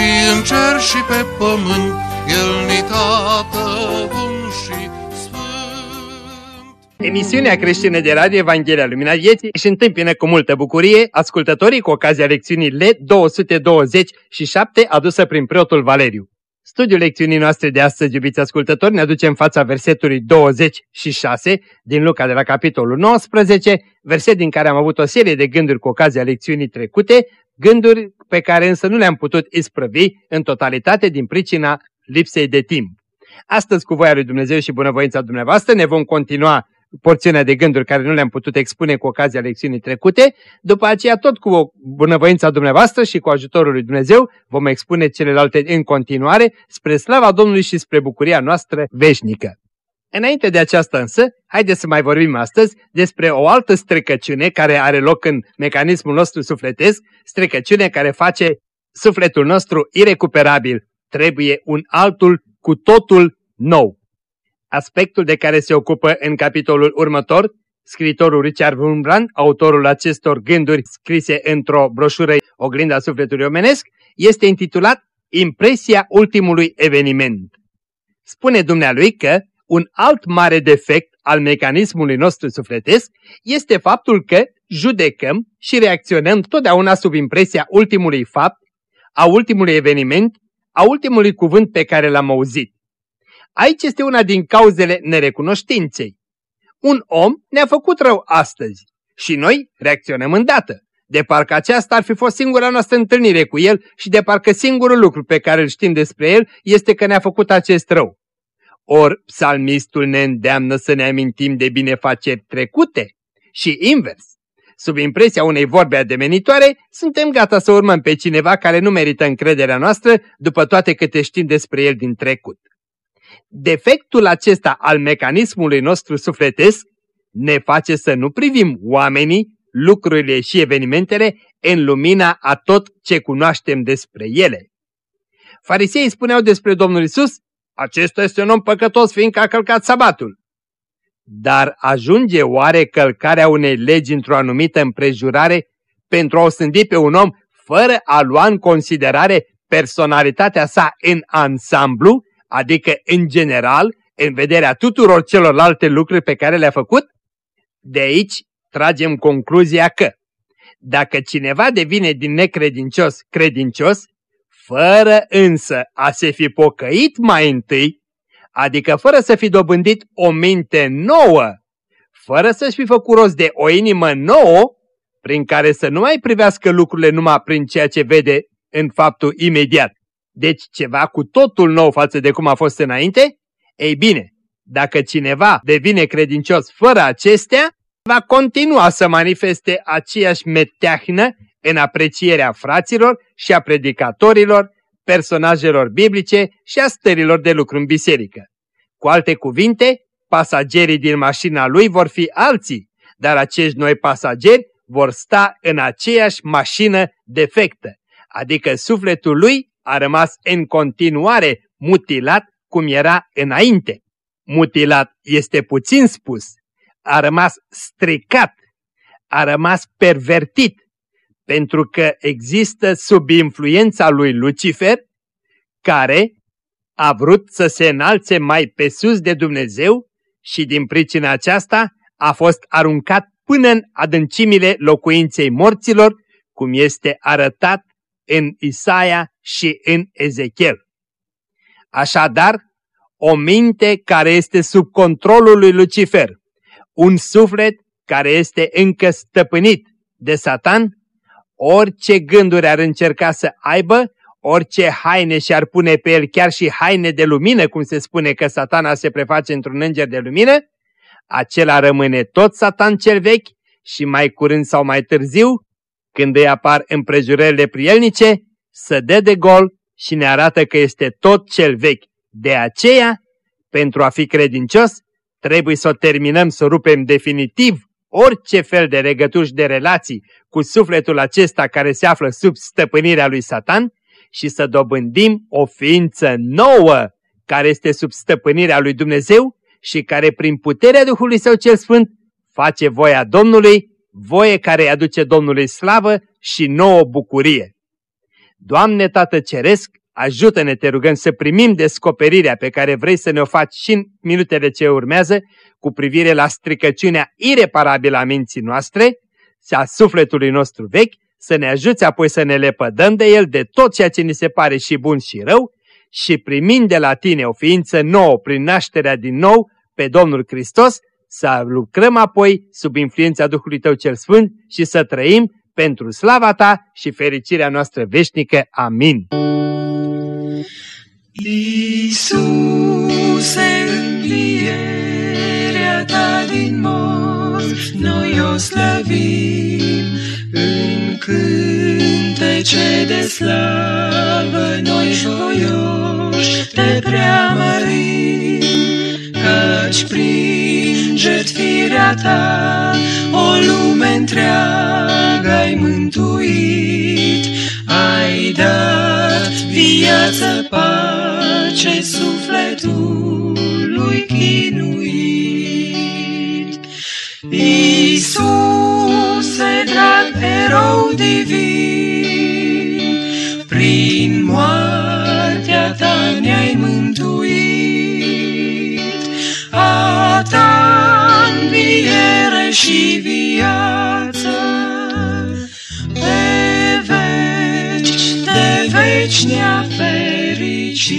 și în cer și pe pământ, El ni tată bun și sfânt. Emisiunea creștină de radio Evanghelia Lumina Vieții își întâmpină cu multă bucurie ascultătorii cu ocazia lecțiunii LED 227 adusă prin preotul Valeriu. Studiul lecțiunii noastre de astăzi, iubiți ascultători, ne aduce în fața versetului 26 din Luca de la capitolul 19, verset din care am avut o serie de gânduri cu ocazia lecțiunii trecute, gânduri pe care însă nu le-am putut isprăvi în totalitate din pricina lipsei de timp. Astăzi, cu voia lui Dumnezeu și bunăvoința dumneavoastră, ne vom continua porțiunea de gânduri care nu le-am putut expune cu ocazia lecțiunii trecute, după aceea tot cu bunăvoința dumneavoastră și cu ajutorul lui Dumnezeu vom expune celelalte în continuare spre slava Domnului și spre bucuria noastră veșnică. Înainte de aceasta însă, haideți să mai vorbim astăzi despre o altă strecăciune care are loc în mecanismul nostru sufletesc, strecăciune care face sufletul nostru irecuperabil. Trebuie un altul cu totul nou aspectul de care se ocupă în capitolul următor, scritorul Richard Wurmbrand, autorul acestor gânduri scrise într-o broșură Oglinda Sufletului Omenesc, este intitulat Impresia ultimului eveniment. Spune dumnealui că un alt mare defect al mecanismului nostru sufletesc este faptul că judecăm și reacționăm totdeauna sub impresia ultimului fapt, a ultimului eveniment, a ultimului cuvânt pe care l-am auzit. Aici este una din cauzele nerecunoștinței. Un om ne-a făcut rău astăzi și noi reacționăm îndată. De parcă aceasta ar fi fost singura noastră întâlnire cu el și de parcă singurul lucru pe care îl știm despre el este că ne-a făcut acest rău. Or, psalmistul ne îndeamnă să ne amintim de binefaceri trecute și invers. Sub impresia unei vorbe ademenitoare, suntem gata să urmăm pe cineva care nu merită încrederea noastră după toate câte știm despre el din trecut. Defectul acesta al mecanismului nostru sufletesc ne face să nu privim oamenii, lucrurile și evenimentele în lumina a tot ce cunoaștem despre ele. Fariseii spuneau despre Domnul Isus, acesta este un om păcătos fiindcă a călcat sabatul. Dar ajunge oare călcarea unei legi într-o anumită împrejurare pentru a o sândi pe un om fără a lua în considerare personalitatea sa în ansamblu adică în general, în vederea tuturor celorlalte lucruri pe care le-a făcut? De aici tragem concluzia că dacă cineva devine din necredincios credincios, fără însă a se fi pocăit mai întâi, adică fără să fi dobândit o minte nouă, fără să-și fi făcut rost de o inimă nouă, prin care să nu mai privească lucrurile numai prin ceea ce vede în faptul imediat, deci ceva cu totul nou față de cum a fost înainte? Ei bine, dacă cineva devine credincios fără acestea, va continua să manifeste aceeași meteahnă în aprecierea fraților și a predicatorilor, personajelor biblice și a stărilor de lucru în biserică. Cu alte cuvinte, pasagerii din mașina lui vor fi alții, dar acești noi pasageri vor sta în aceeași mașină defectă, adică sufletul lui a rămas în continuare mutilat cum era înainte. Mutilat este puțin spus, a rămas stricat, a rămas pervertit, pentru că există sub influența lui Lucifer, care a vrut să se înalțe mai pe sus de Dumnezeu și din pricina aceasta a fost aruncat până în adâncimile locuinței morților, cum este arătat în Isaia și în Ezechiel. Așadar, o minte care este sub controlul lui Lucifer, un suflet care este încă stăpânit de Satan, orice gânduri ar încerca să aibă, orice haine și-ar pune pe el chiar și haine de lumină, cum se spune că satana se preface într-un înger de lumină, acela rămâne tot satan cel vechi și mai curând sau mai târziu, când îi apar împrejurările prielnice, să dea de gol și ne arată că este tot cel vechi. De aceea, pentru a fi credincios, trebuie să o terminăm, să rupem definitiv orice fel de regătuși de relații cu sufletul acesta care se află sub stăpânirea lui Satan și să dobândim o ființă nouă care este sub stăpânirea lui Dumnezeu și care prin puterea Duhului Său cel Sfânt face voia Domnului, voie care îi aduce Domnului slavă și nouă bucurie. Doamne Tată Ceresc, ajută-ne, te rugăm, să primim descoperirea pe care vrei să ne o faci și în minutele ce urmează cu privire la stricăciunea ireparabilă a minții noastre, a sufletului nostru vechi, să ne ajuți apoi să ne lepădăm de el, de tot ceea ce ni se pare și bun și rău, și primind de la tine o ființă nouă prin nașterea din nou pe Domnul Hristos, să lucrăm apoi sub influența Duhului Tău cel Sfânt și să trăim pentru slava Ta și fericirea noastră veșnică. Amin. Iisuse, învierea Ta din morți, noi o slăvim în cântece de slavă, noi voioși Te preamărim, căci prin jertfirea Ta o lume întreagă ai mântuit, ai dat viață, pace sufletului chinuit. Iisuse, drag erou divin, prin moartea ta ne-ai mântuit, a ta înviere și viață, de veci ne-a fericit.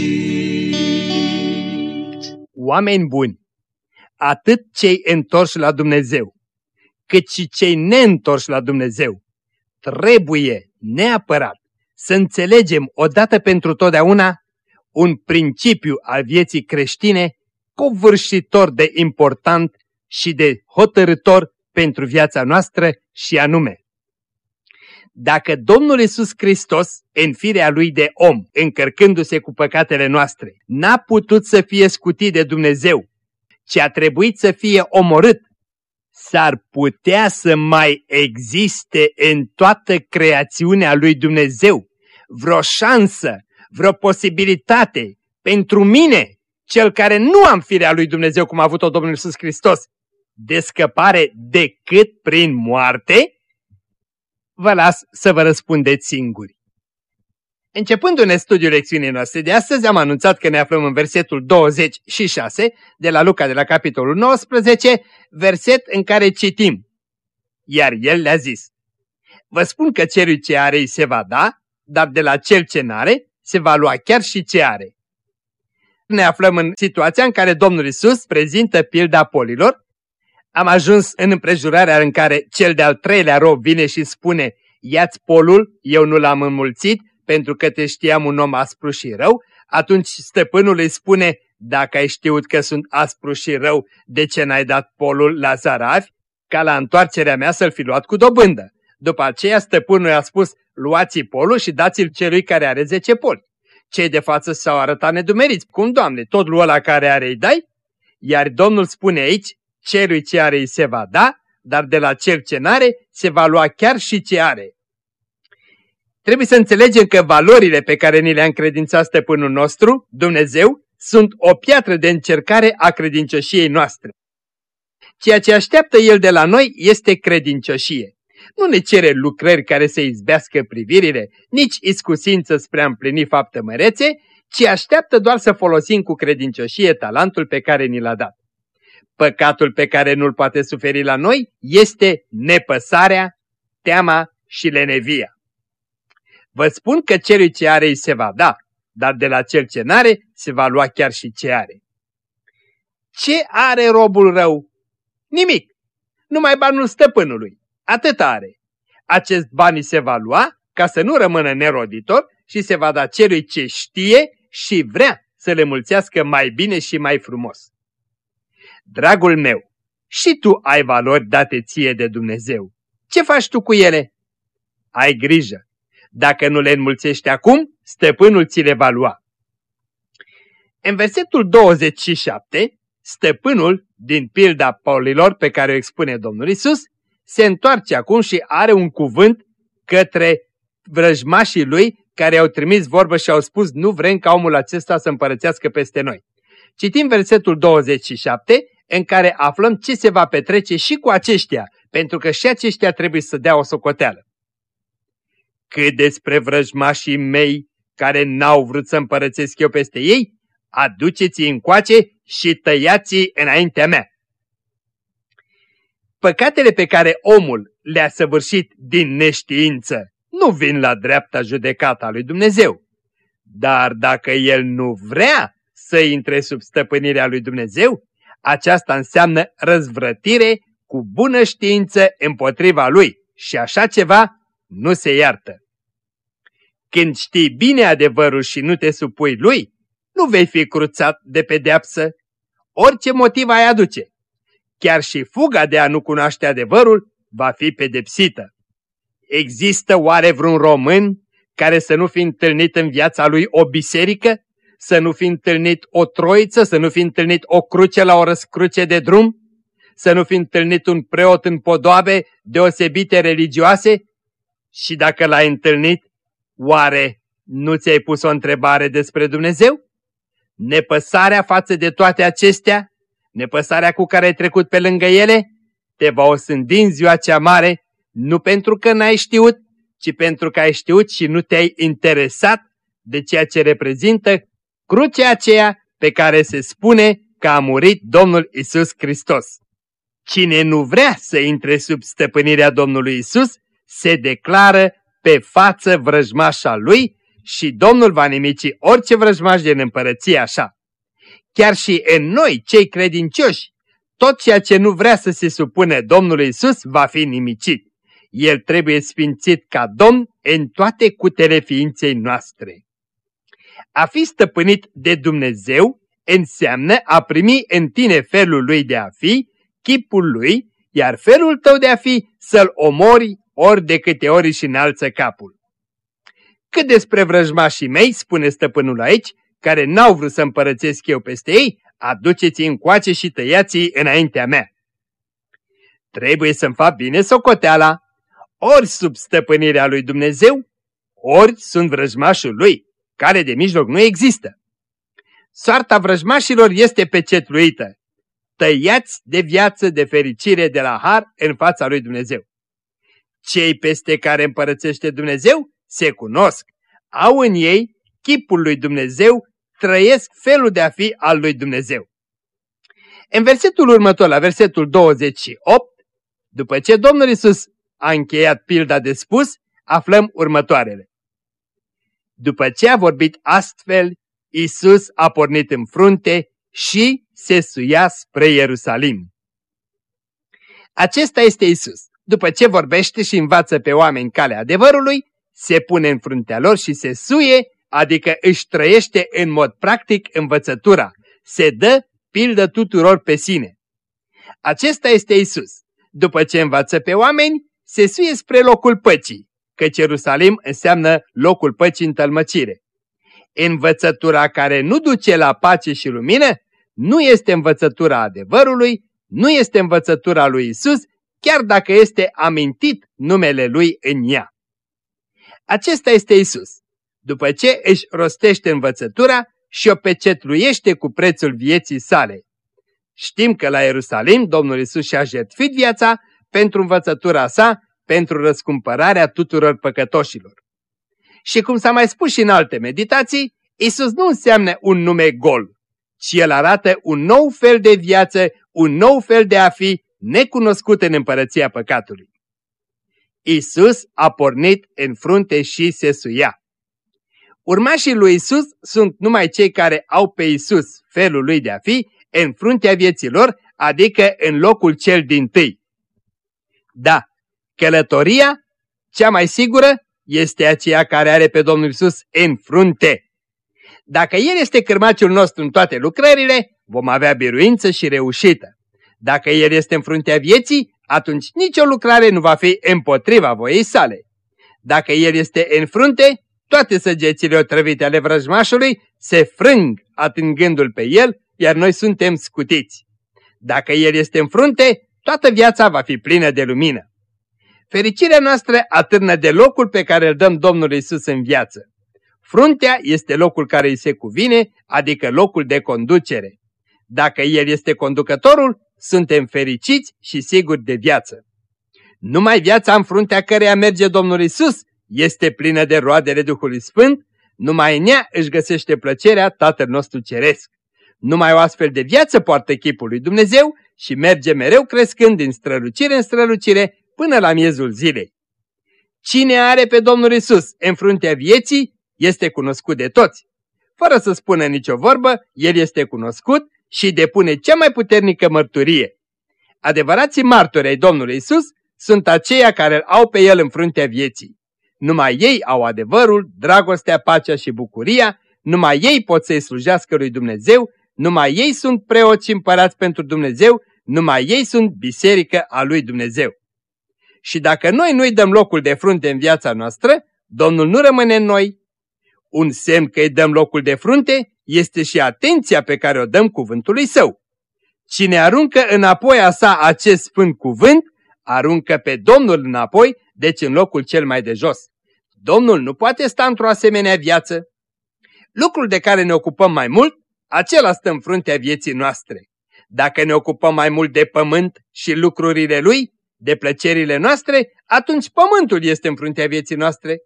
Oameni buni, atât cei întorși la Dumnezeu, cât și cei neîntorși la Dumnezeu, trebuie neapărat să înțelegem odată pentru totdeauna un principiu al vieții creștine covârșitor de important și de hotărător pentru viața noastră și anume. Dacă Domnul Isus Hristos, în firea Lui de om, încărcându-se cu păcatele noastre, n-a putut să fie scutit de Dumnezeu, ci a trebuit să fie omorât, s-ar putea să mai existe în toată creațiunea Lui Dumnezeu vreo șansă, vreo posibilitate pentru mine, cel care nu am firea Lui Dumnezeu cum a avut-o Domnul Isus Hristos, de scăpare decât prin moarte? Vă las să vă răspundeți singuri. Începând un studiu lecțiunii noastre de astăzi, am anunțat că ne aflăm în versetul 26 de la Luca de la capitolul 19, verset în care citim. Iar el le-a zis, Vă spun că celui ce are îi se va da, dar de la cel ce n-are se va lua chiar și ce are. Ne aflăm în situația în care Domnul Isus prezintă pilda polilor. Am ajuns în împrejurarea în care cel de-al treilea rob vine și spune, ia-ți polul, eu nu l-am înmulțit, pentru că te știam un om aspru și rău, atunci stăpânul îi spune, dacă ai știut că sunt aspru și rău, de ce n-ai dat polul la zarafi? Ca la întoarcerea mea să-l fi luat cu dobândă. După aceea stăpânul i-a spus, luați polul și dați-l celui care are zece poli. Cei de față s-au arătat nedumeriți. Cum, Doamne, tot lui ăla care are îi dai? Iar Domnul spune aici, celui ce are îi se va da, dar de la cel ce n-are se va lua chiar și ce are. Trebuie să înțelegem că valorile pe care ni le-a încredințat stăpânul nostru, Dumnezeu, sunt o piatră de încercare a credincioșiei noastre. Ceea ce așteaptă El de la noi este credincioșie. Nu ne cere lucrări care să izbească privirile, nici iscusință spre a împlini fapte mărețe, ci așteaptă doar să folosim cu credincioșie talentul pe care ni l-a dat. Păcatul pe care nu-l poate suferi la noi este nepăsarea, teama și lenevia. Vă spun că celui ce are îi se va da, dar de la cel ce n-are se va lua chiar și ce are. Ce are robul rău? Nimic. Numai banul stăpânului. Atât are. Acest bani se va lua ca să nu rămână neroditor și se va da celui ce știe și vrea să le mulțească mai bine și mai frumos. Dragul meu, și tu ai valori date ție de Dumnezeu. Ce faci tu cu ele? Ai grijă. Dacă nu le înmulțești acum, stăpânul ți le va lua. În versetul 27, stăpânul, din pilda paulilor pe care o expune Domnul Isus, se întoarce acum și are un cuvânt către vrăjmașii lui care au trimis vorbă și au spus nu vrem ca omul acesta să împărățească peste noi. Citim versetul 27 în care aflăm ce se va petrece și cu aceștia, pentru că și aceștia trebuie să dea o socoteală. Cât despre vrăjmașii mei care n-au vrut să împărățesc eu peste ei, aduceți-i încoace și tăiați-i înaintea mea. Păcatele pe care omul le-a săvârșit din neștiință nu vin la dreapta judecata lui Dumnezeu. Dar dacă el nu vrea să intre sub stăpânirea lui Dumnezeu, aceasta înseamnă răzvrătire cu bună știință împotriva lui și așa ceva nu se iartă. Când știi bine adevărul și nu te supui lui, nu vei fi cruțat de pedeapsă, orice motiv ai aduce. Chiar și fuga de a nu cunoaște adevărul va fi pedepsită. Există oare vreun român care să nu fi întâlnit în viața lui o biserică? Să nu fi întâlnit o troiță? Să nu fi întâlnit o cruce la o răscruce de drum? Să nu fi întâlnit un preot în podoabe deosebite religioase? Și dacă l-ai întâlnit, oare nu ți-ai pus o întrebare despre Dumnezeu? Nepăsarea față de toate acestea, nepăsarea cu care ai trecut pe lângă ele, te va osândi în ziua cea mare nu pentru că n-ai știut, ci pentru că ai știut și nu te-ai interesat de ceea ce reprezintă crucea aceea pe care se spune că a murit Domnul Isus Hristos. Cine nu vrea să intre sub stăpânirea Domnului Isus, se declară pe față vrăjmașa lui și Domnul va nimici orice vrăjmaș din împărăție așa. Chiar și în noi, cei credincioși, tot ceea ce nu vrea să se supune Domnului Isus va fi nimicit. El trebuie sfințit ca Domn în toate cutele ființei noastre. A fi stăpânit de Dumnezeu înseamnă a primi în tine felul lui de a fi, chipul lui, iar felul tău de a fi să-l omori ori de câte ori și înalță capul. Cât despre vrăjmașii mei, spune stăpânul aici, care n-au vrut să împărățesc eu peste ei, aduceți-i încoace și tăiați-i înaintea mea. Trebuie să-mi fac bine socoteala, ori sub stăpânirea lui Dumnezeu, ori sunt vrăjmașul lui, care de mijloc nu există. Soarta vrăjmașilor este pecetluită. Tăiați de viață, de fericire, de la har în fața lui Dumnezeu. Cei peste care împărățește Dumnezeu se cunosc, au în ei chipul lui Dumnezeu, trăiesc felul de a fi al lui Dumnezeu. În versetul următor, la versetul 28, după ce Domnul Isus a încheiat pilda de spus, aflăm următoarele. După ce a vorbit astfel, Isus a pornit în frunte și se suia spre Ierusalim. Acesta este Isus. După ce vorbește și învață pe oameni calea adevărului, se pune în fruntea lor și se suie, adică își trăiește în mod practic învățătura. Se dă pildă tuturor pe sine. Acesta este Isus. După ce învață pe oameni, se suie spre locul păcii, căci Ierusalim înseamnă locul păcii în tălmăcire. Învățătura care nu duce la pace și lumină nu este învățătura adevărului, nu este învățătura lui Isus, chiar dacă este amintit numele lui în ea. Acesta este Isus. După ce își rostește învățătura și o pecetluiește cu prețul vieții sale. Știm că la Ierusalim Domnul Isus și-a jertfit viața pentru învățătura sa, pentru răscumpărarea tuturor păcătoșilor. Și cum s-a mai spus și în alte meditații, Isus nu înseamnă un nume gol, ci El arată un nou fel de viață, un nou fel de a fi, necunoscut în împărăția păcatului. Isus a pornit în frunte și se suia. Urmașii lui Isus sunt numai cei care au pe Isus, felul lui de a fi, în fruntea vieților, adică în locul cel din tâi. Da, călătoria, cea mai sigură, este aceea care are pe Domnul Isus în frunte. Dacă El este cârmaciul nostru în toate lucrările, vom avea biruință și reușită. Dacă El este în fruntea vieții, atunci nicio lucrare nu va fi împotriva voiei sale. Dacă El este în frunte, toate săgețile otrăvite ale vrăjmașului se frâng atingându-l pe El, iar noi suntem scutiți. Dacă El este în frunte, toată viața va fi plină de lumină. Fericirea noastră atârnă de locul pe care îl dăm Domnului Isus în viață. Fruntea este locul care îi se cuvine, adică locul de conducere. Dacă El este conducătorul, suntem fericiți și siguri de viață. Numai viața în fruntea căreia merge Domnul Isus este plină de roadele Duhului Sfânt, numai în ea își găsește plăcerea Tatăl nostru Ceresc. Numai o astfel de viață poartă chipul lui Dumnezeu și merge mereu crescând din strălucire în strălucire până la miezul zilei. Cine are pe Domnul Isus în fruntea vieții este cunoscut de toți. Fără să spună nicio vorbă, El este cunoscut și depune cea mai puternică mărturie. Adevărații martori ai Domnului Isus sunt aceia care îl au pe El în fruntea vieții. Numai ei au adevărul, dragostea, pacea și bucuria, numai ei pot să-i slujească lui Dumnezeu, numai ei sunt preoți și împărați pentru Dumnezeu, numai ei sunt biserică a lui Dumnezeu. Și dacă noi nu-i dăm locul de frunte în viața noastră, Domnul nu rămâne în noi. Un semn că îi dăm locul de frunte este și atenția pe care o dăm cuvântului său. Cine aruncă înapoi a sa acest sfânt cuvânt, aruncă pe Domnul înapoi, deci în locul cel mai de jos. Domnul nu poate sta într-o asemenea viață. Lucrul de care ne ocupăm mai mult, acela stă în fruntea vieții noastre. Dacă ne ocupăm mai mult de pământ și lucrurile lui, de plăcerile noastre, atunci pământul este în fruntea vieții noastre.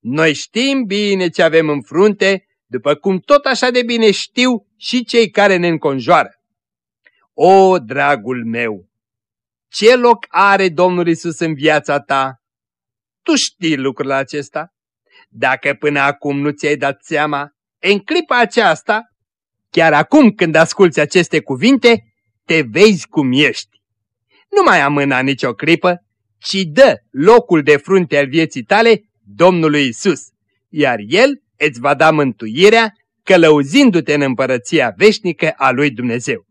Noi știm bine ce avem în frunte, după cum tot așa de bine știu și cei care ne înconjoară. O, dragul meu, ce loc are Domnul Isus în viața ta? Tu știi lucrul acesta? Dacă până acum nu ți-ai dat seama, în clipa aceasta, chiar acum când asculți aceste cuvinte, te vezi cum ești. Nu mai amâna nicio clipă, ci dă locul de frunte al vieții tale Domnului Isus, iar El îți va da mântuirea, călăuzindu-te în împărăția veșnică a lui Dumnezeu.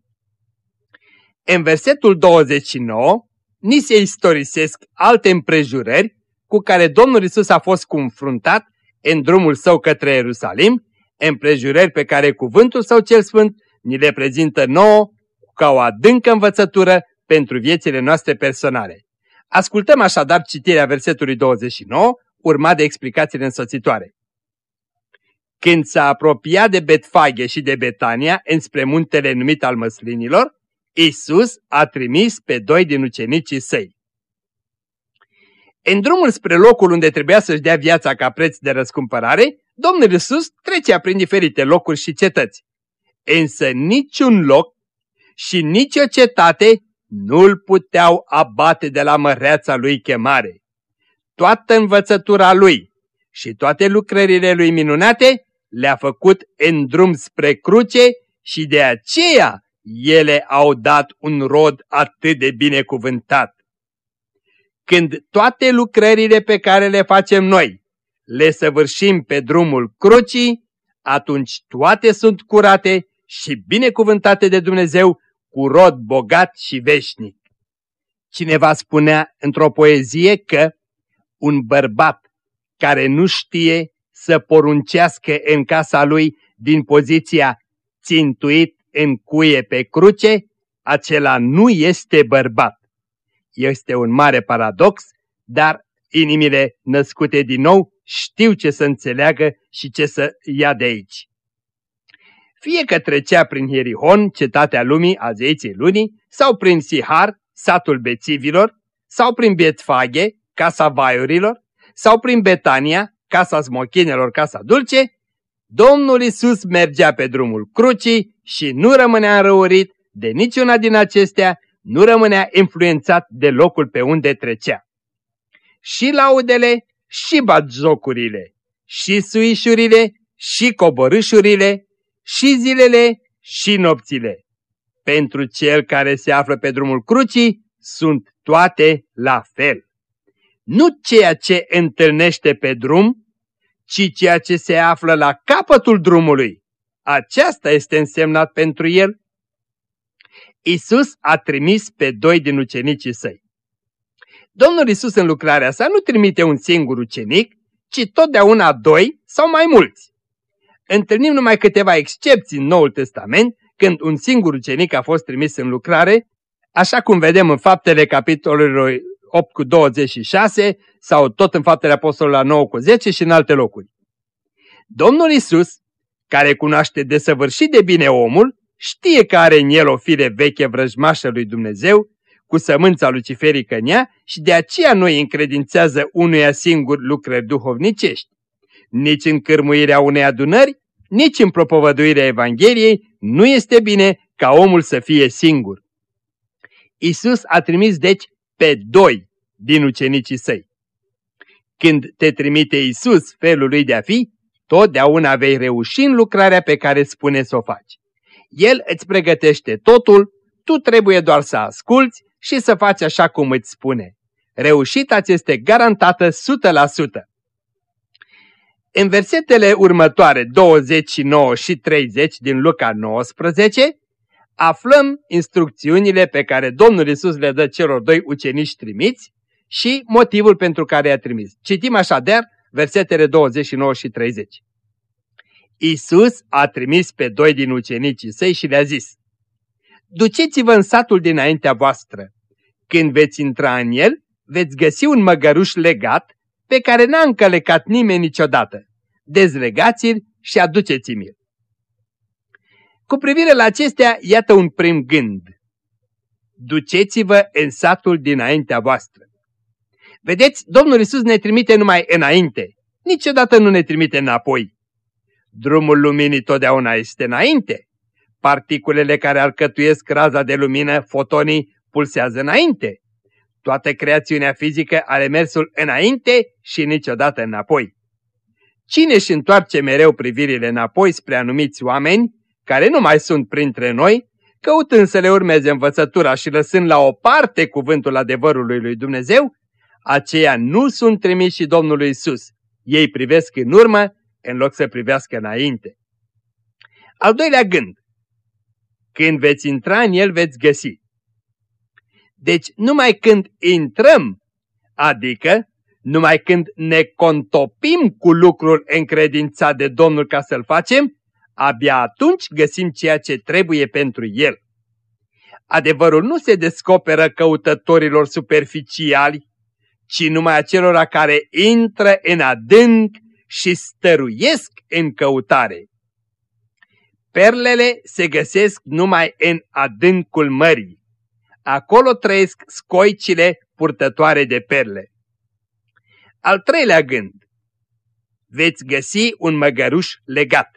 În versetul 29, ni se istorisesc alte împrejurări cu care Domnul Isus a fost confruntat în drumul său către Ierusalim, împrejurări pe care cuvântul său cel sfânt ni le prezintă nouă ca o adâncă învățătură pentru viețile noastre personale. Ascultăm așadar citirea versetului 29, urmat de explicațiile însoțitoare. Când s-a apropiat de Betfage și de Betania, înspre muntele numit al măslinilor, Isus a trimis pe doi din ucenicii săi. În drumul spre locul unde trebuia să-și dea viața ca preț de răscumpărare, Domnul Isus trecea prin diferite locuri și cetăți. Însă niciun loc și nicio cetate nu-l puteau abate de la măreața lui chemare. Toată învățătura lui și toate lucrările lui minunate le-a făcut în drum spre cruce și de aceea ele au dat un rod atât de binecuvântat. Când toate lucrările pe care le facem noi le săvârșim pe drumul crucii, atunci toate sunt curate și binecuvântate de Dumnezeu cu rod bogat și veșnic. Cineva spunea într-o poezie că un bărbat care nu știe să poruncească în casa lui din poziția țintuit în cuie pe cruce, acela nu este bărbat. Este un mare paradox, dar inimile născute din nou știu ce să înțeleagă și ce să ia de aici. Fie că trecea prin Hierihon, cetatea lumii a zeiței lunii, sau prin Sihar, satul bețivilor, sau prin Betfage, casa vaiurilor, sau prin Betania, casa smochinelor, casa dulce, Domnul Isus mergea pe drumul crucii și nu rămânea înrăurit de niciuna din acestea, nu rămânea influențat de locul pe unde trecea. Și laudele, și batjocurile, și suișurile, și coborâșurile, și zilele, și nopțile. Pentru cel care se află pe drumul crucii, sunt toate la fel. Nu ceea ce întâlnește pe drum, ci ceea ce se află la capătul drumului. Aceasta este însemnat pentru el. Isus a trimis pe doi din ucenicii săi. Domnul Isus în lucrarea sa nu trimite un singur ucenic, ci totdeauna doi sau mai mulți. Întâlnim numai câteva excepții în Noul Testament, când un singur ucenic a fost trimis în lucrare, așa cum vedem în faptele capitolului 8 cu 26 sau tot în faptele apostolului 9 cu 10 și în alte locuri. Domnul Isus, care cunoaște desăvârșit de bine omul, știe că are în el o fire veche vrăjmașă lui Dumnezeu, cu sămânța luciferică în ea și de aceea nu îi încredințează unuia singur lucrări duhovnicești. Nici în cârmuirea unei adunări, nici în propovăduirea Evangheliei nu este bine ca omul să fie singur. Isus a trimis deci pe doi din ucenicii săi. Când te trimite Isus felul lui de a fi, totdeauna vei reuși în lucrarea pe care spune să o faci. El îți pregătește totul, tu trebuie doar să asculți și să faci așa cum îți spune. Reușita ți este garantată 100%. În versetele următoare, 29 și 30 din Luca 19, aflăm instrucțiunile pe care Domnul Isus le dă celor doi ucenici trimiți și motivul pentru care i-a trimis. Citim așadar versetele 29 și 30. Isus a trimis pe doi din ucenicii săi și le-a zis, Duceți-vă în satul dinaintea voastră. Când veți intra în el, veți găsi un măgăruș legat pe care n-a încălecat nimeni niciodată. Dezlegați-l și aduceți-mi-l. Cu privire la acestea, iată un prim gând. Duceți-vă în satul dinaintea voastră. Vedeți, Domnul Isus ne trimite numai înainte, niciodată nu ne trimite înapoi. Drumul luminii totdeauna este înainte. Particulele care alcătuiesc raza de lumină, fotonii, pulsează înainte. Toată creațiunea fizică are mersul înainte și niciodată înapoi. Cine își întoarce mereu privirile înapoi spre anumiți oameni, care nu mai sunt printre noi, căutând să le urmeze învățătura și lăsând la o parte cuvântul adevărului lui Dumnezeu, aceia nu sunt trimiși și Domnului Isus. Ei privesc în urmă în loc să privească înainte. Al doilea gând. Când veți intra în el veți găsi. Deci numai când intrăm, adică numai când ne contopim cu lucrul încredințat de Domnul ca să-l facem, abia atunci găsim ceea ce trebuie pentru el. Adevărul nu se descoperă căutătorilor superficiali, ci numai acelora care intră în adânc și stăruiesc în căutare. Perlele se găsesc numai în adâncul mării. Acolo trăiesc scoicile purtătoare de perle. Al treilea gând. Veți găsi un măgăruș legat.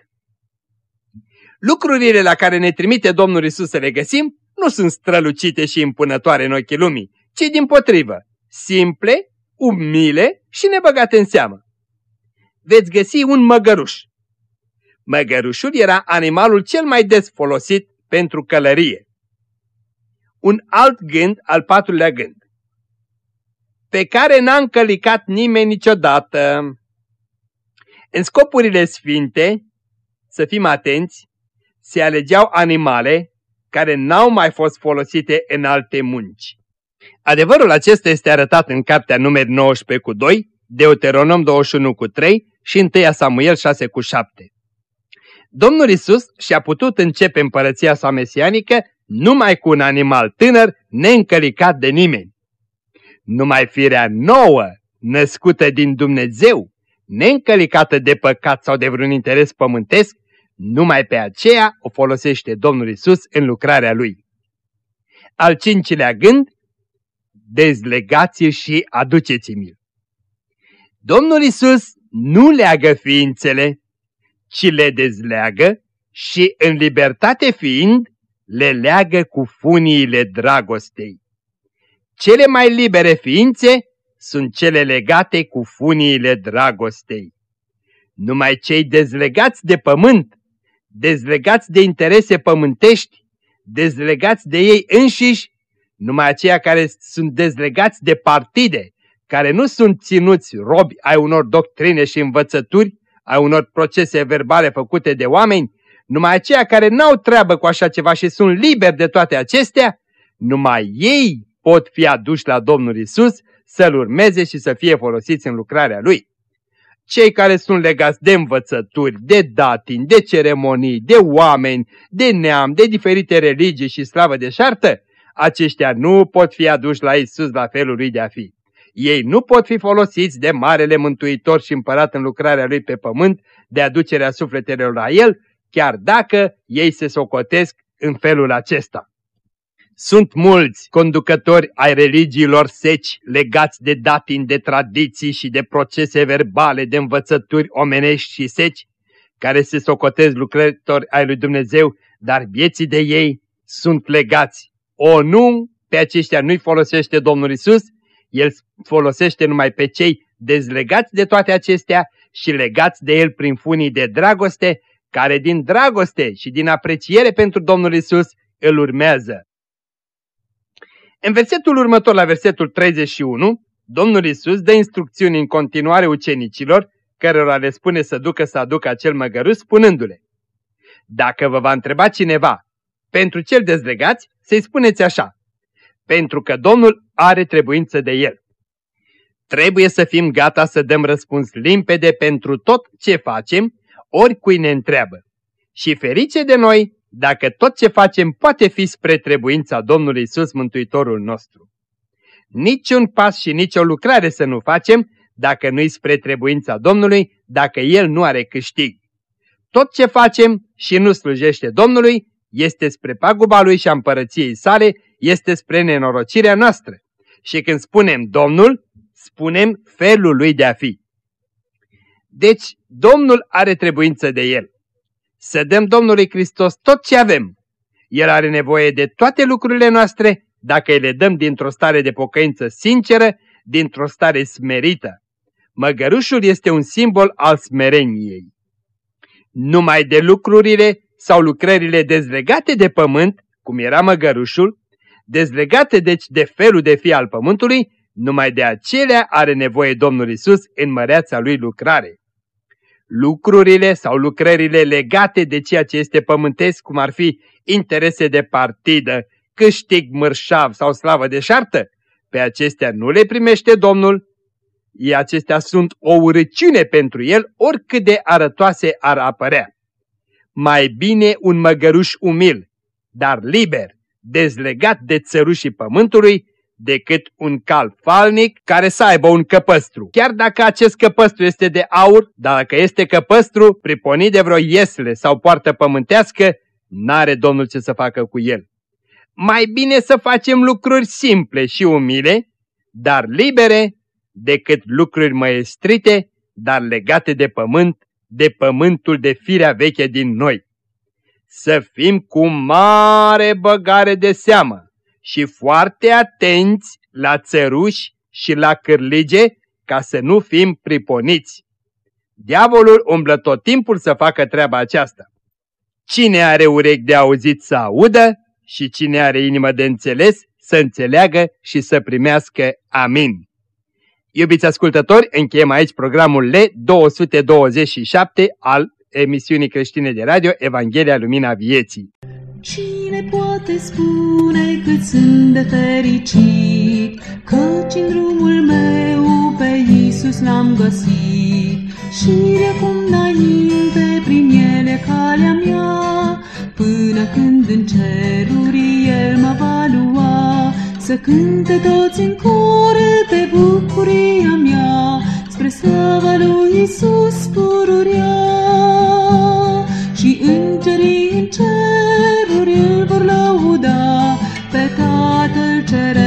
Lucrurile la care ne trimite Domnul Isus să le găsim nu sunt strălucite și impunătoare în ochii lumii, ci din potrivă, simple, umile și nebăgate în seamă. Veți găsi un măgăruș. Măgărușul era animalul cel mai des folosit pentru călărie. Un alt gând, al patrulea gând, pe care n-a încălicat nimeni niciodată. În scopurile sfinte, să fim atenți, se alegeau animale care n-au mai fost folosite în alte munci. Adevărul acesta este arătat în cartea numeri 19 cu 2, Deuteronom 21 cu 3 și 1 Samuel 6 cu 7. Domnul Isus și-a putut începe împărăția sa mesianică numai cu un animal tânăr, neîncălicat de nimeni. Numai firea nouă, născută din Dumnezeu, neîncălicată de păcat sau de vreun interes pământesc, numai pe aceea o folosește Domnul Isus în lucrarea Lui. Al cincilea gând, dezlegați și aduceți-mi-l. Domnul Isus nu leagă ființele, ci le dezleagă și în libertate fiind, le leagă cu funiile dragostei. Cele mai libere ființe sunt cele legate cu funiile dragostei. Numai cei dezlegați de pământ, dezlegați de interese pământești, dezlegați de ei înșiși, numai aceia care sunt dezlegați de partide, care nu sunt ținuți robi ai unor doctrine și învățături, ai unor procese verbale făcute de oameni, numai aceia care n-au treabă cu așa ceva și sunt liberi de toate acestea, numai ei pot fi aduși la Domnul Isus să-L urmeze și să fie folosiți în lucrarea Lui. Cei care sunt legați de învățături, de datini, de ceremonii, de oameni, de neam, de diferite religii și slavă de șartă, aceștia nu pot fi aduși la Isus la felul lui de a fi. Ei nu pot fi folosiți de Marele Mântuitor și Împărat în lucrarea Lui pe pământ, de aducerea sufletelor la El, chiar dacă ei se socotesc în felul acesta. Sunt mulți conducători ai religiilor seci legați de datini, de tradiții și de procese verbale, de învățături omenești și seci, care se socotez lucrători ai lui Dumnezeu, dar vieții de ei sunt legați. O, nu, pe aceștia nu-i folosește Domnul Isus, El folosește numai pe cei dezlegați de toate acestea și legați de El prin funii de dragoste, care din dragoste și din apreciere pentru Domnul Isus îl urmează. În versetul următor, la versetul 31, Domnul Isus dă instrucțiuni în continuare ucenicilor, cărora le spune să ducă să aducă acel măgărus, spunându-le, Dacă vă va întreba cineva, pentru cel dezlegați, să-i spuneți așa, pentru că Domnul are trebuință de el. Trebuie să fim gata să dăm răspuns limpede pentru tot ce facem, oricui ne întreabă. Și ferice de noi dacă tot ce facem poate fi spre trebuința Domnului Isus Mântuitorul nostru. Niciun pas și nicio lucrare să nu facem dacă nu-i spre trebuința Domnului, dacă El nu are câștig. Tot ce facem și nu slujește Domnului este spre paguba Lui și a împărăției sale, este spre nenorocirea noastră. Și când spunem Domnul, spunem felul Lui de a fi. Deci, Domnul are trebuință de El să dăm Domnului Hristos tot ce avem. El are nevoie de toate lucrurile noastre dacă îi le dăm dintr-o stare de pocăință sinceră, dintr-o stare smerită. Măgărușul este un simbol al smereniei. Numai de lucrurile sau lucrările dezlegate de pământ, cum era măgărușul, dezlegate deci de felul de fi al pământului, numai de acelea are nevoie Domnul Isus în măreața lui lucrare lucrurile sau lucrările legate de ceea ce este pământesc, cum ar fi interese de partidă, câștig mărșav sau slavă de șartă, pe acestea nu le primește Domnul, ei acestea sunt o urăciune pentru el, oricât de arătoase ar apărea. Mai bine un măgăruș umil, dar liber, dezlegat de țărușii pământului, decât un cal falnic care să aibă un căpăstru. Chiar dacă acest căpăstru este de aur, dar dacă este căpăstru priponit de vreo iesle sau poartă pământească, n-are Domnul ce să facă cu el. Mai bine să facem lucruri simple și umile, dar libere, decât lucruri măestrite, dar legate de pământ, de pământul de firea veche din noi. Să fim cu mare băgare de seamă și foarte atenți la țăruși și la cârlige ca să nu fim priponiți. Diavolul umblă tot timpul să facă treaba aceasta. Cine are urechi de auzit să audă și cine are inimă de înțeles să înțeleagă și să primească. Amin. Iubiți ascultători, încheiem aici programul L227 al emisiunii creștine de radio Evanghelia Lumina Vieții. Cine poate spune cât sunt de fericit, Căci în drumul meu pe Iisus l-am găsit, Și de acum înainte prin ele calea mea, Până când în ceruri El mă va lua, Să cânte toți în cor de bucuria mea, Spre slava lui Iisus pururea, Și îngerii în cer, said